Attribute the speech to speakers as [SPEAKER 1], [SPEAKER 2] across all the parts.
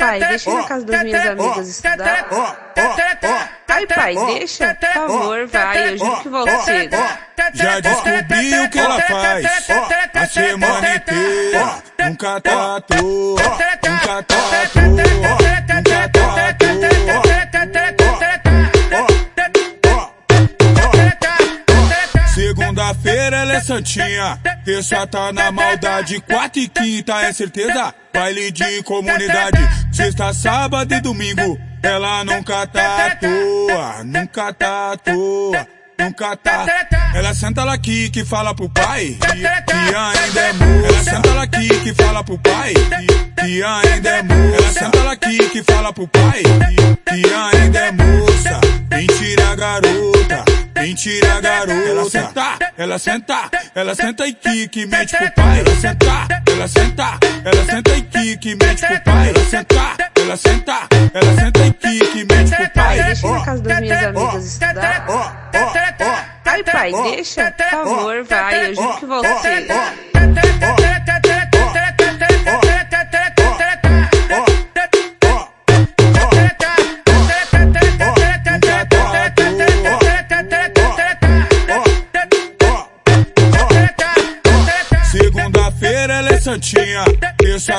[SPEAKER 1] Pai, deixa na casa das minhas amigas estudar. Ai, pai, deixa? Por favor, vai, eu juro que volto cedo.
[SPEAKER 2] Já descobri o que ela faz a semana inteira. Nunca tá à toa, nunca tá à toa, nunca tá à toa. Segunda-feira ela é santinha, terça tá na maldade, quarta e quinta é certeza, baile de comunidade, sexta, sábado e domingo, ela nunca tá à toa, nunca tá à toa nunca tá. Ela senta lá aqui que fala pro pai que, ainda é moça. Ela senta lá aqui que fala pro pai que, ainda é moça. Ela senta lá aqui que fala pro pai que, ainda é moça. Mentira, garota. Mentira, garota. Ela senta, ela senta, ela senta e que, que mente pro pai. Ela senta, ela senta, ela senta e que, que mente pro pai. Ela senta, ela senta, ela senta e que, que mente pro pai.
[SPEAKER 1] Deixa na casa das minhas amigas estudar. Ai, pai, deixa? Por favor, vai, eu juro que volto
[SPEAKER 2] santinha,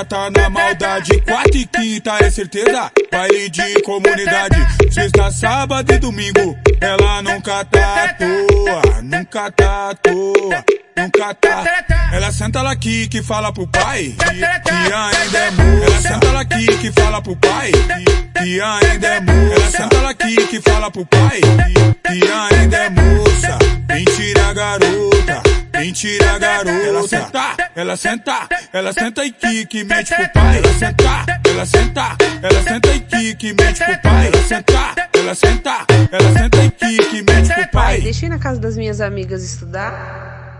[SPEAKER 2] tá na maldade, quarta e quinta é certeza, baile de comunidade, sexta, sábado e domingo, ela nunca tá à toa, nunca tá à toa, nunca tá. Ela senta lá aqui que fala pro pai que, ainda é moça. Ela senta lá aqui que fala pro pai que, ainda é moça. Ela senta lá aqui que fala pro pai que, ainda é moça. Mentira, garota. Mentira, garota. Ela senta, ela senta, ela senta e que, que mente pro pai. Ela senta, ela senta, ela senta e que, que mente pro pai. Ela senta, ela senta, ela senta e que, que mente pro pai.
[SPEAKER 1] Ir na casa das minhas amigas estudar.